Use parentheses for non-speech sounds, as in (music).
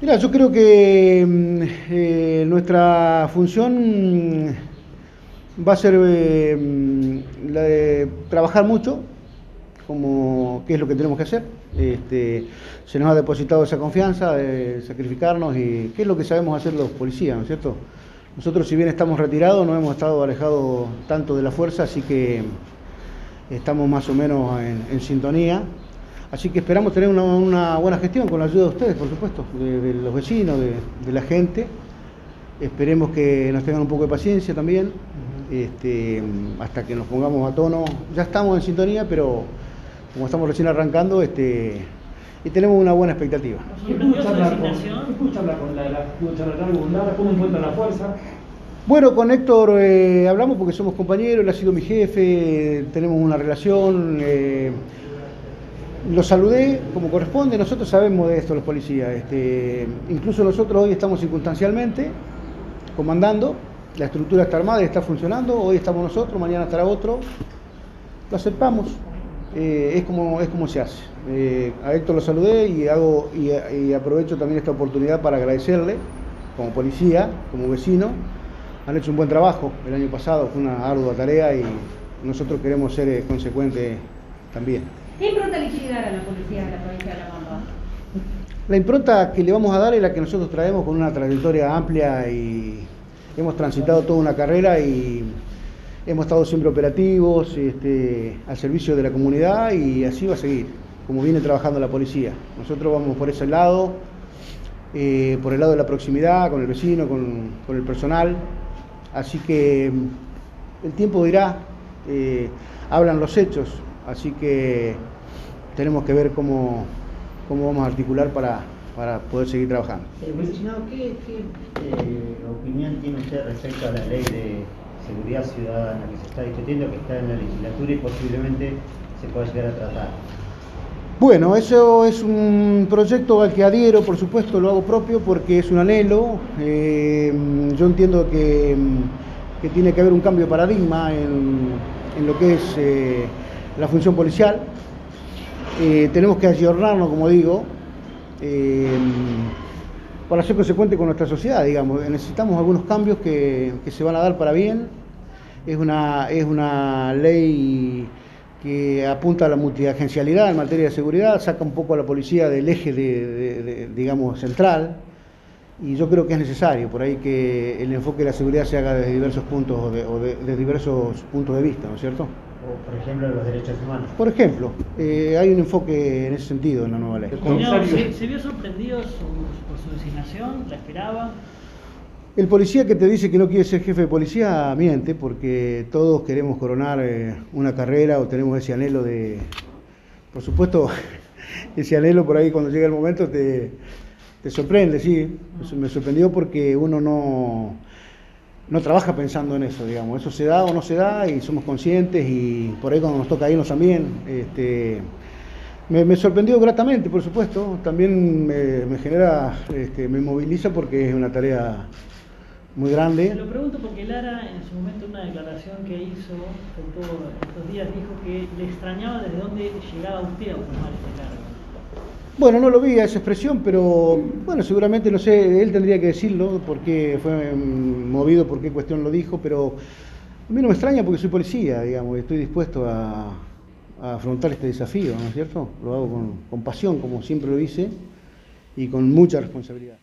Mira, yo creo que mm, eh, nuestra función va a ser eh, mm, la de trabajar mucho, como qué es lo que tenemos que hacer. Este, se nos ha depositado esa confianza de sacrificarnos y qué es lo que sabemos hacer los policías, ¿no es cierto? Nosotros si bien estamos retirados, no hemos estado alejados tanto de la fuerza, así que estamos más o menos en sintonía. Así que esperamos tener una, buena gestión con la ayuda de ustedes, por supuesto, de, los vecinos, de, la gente. Esperemos que nos tengan un poco de paciencia también, este, hasta que nos pongamos a tono. Ya estamos en sintonía, pero como estamos recién arrancando, este, y tenemos una buena expectativa. ¿Cómo encuentran la fuerza? Bueno, con Héctor eh, hablamos porque somos compañeros, él ha sido mi jefe, tenemos una relación. Eh, lo saludé como corresponde, nosotros sabemos de esto los policías, este, incluso nosotros hoy estamos circunstancialmente comandando, la estructura está armada y está funcionando, hoy estamos nosotros, mañana estará otro, lo aceptamos, eh, es, como, es como se hace. Eh, a Héctor lo saludé y, hago, y, aprovecho también esta oportunidad para agradecerle como policía, como vecino, han hecho un buen trabajo el año pasado, fue una ardua tarea y nosotros queremos ser eh, consecuentes también. ¿Qué impronta le quiere dar a la policía de la provincia de La Pampa? La impronta que le vamos a dar es la que nosotros traemos con una trayectoria amplia y hemos transitado toda una carrera y hemos estado siempre operativos, este, al servicio de la comunidad y así va a seguir, como viene trabajando la policía. Nosotros vamos por ese lado, eh, por el lado de la proximidad, con el vecino, con, el personal, así que el tiempo dirá, eh, hablan los hechos, Así que tenemos que ver cómo, cómo vamos a articular para, poder seguir trabajando. Eh, ¿qué, eh, opinión tiene usted respecto a la ley de seguridad ciudadana que se está discutiendo, que está en la legislatura y posiblemente se pueda llegar a tratar? Bueno, eso es un proyecto al que adhiero, por supuesto, lo hago propio porque es un anhelo. Eh, yo entiendo que, tiene que haber un cambio de paradigma en, en lo que es la función policial. Eh, tenemos que ayornarnos, como digo, eh, para ser consecuente con nuestra sociedad, digamos. Necesitamos algunos cambios que, se van a dar para bien. Es una, es una ley que apunta a la multiagencialidad en materia de seguridad, saca un poco a la policía del eje, de, digamos, central, y yo creo que es necesario por ahí que el enfoque de la seguridad se haga desde diversos puntos o de, diversos puntos de vista, ¿no es cierto? Por ejemplo, los derechos humanos. Por ejemplo, eh, hay un enfoque en ese sentido en la nueva ley. ¿se, vio sorprendido por su designación? ¿La esperaba? El policía que te dice que no quiere ser jefe de policía miente porque todos queremos coronar eh, una carrera o tenemos ese anhelo de... Por supuesto, (laughs) ese anhelo por ahí cuando llega el momento te, te sorprende, sí. Me sorprendió porque uno no no trabaja pensando en eso, digamos. Eso se da o no se da y somos conscientes y por ahí cuando nos toca irnos también. Este, me, sorprendió gratamente, por supuesto. También me, genera, este, me moviliza porque es una tarea muy grande. Se lo pregunto porque Lara en su momento una declaración que hizo estos días dijo que le extrañaba desde dónde llegaba usted a ocupar este cargo. Bueno, no lo vi a esa expresión, pero bueno, seguramente, no sé, él tendría que decirlo, por qué fue mm, movido, por qué cuestión lo dijo, pero a mí no me extraña porque soy policía, digamos, y estoy dispuesto a, afrontar este desafío, ¿no es cierto? Lo hago con, con pasión, como siempre lo hice, y con mucha responsabilidad.